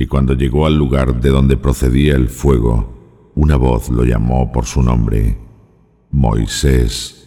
Y cuando llegó al lugar de donde procedía el fuego, una voz lo llamó por su nombre, Moisés.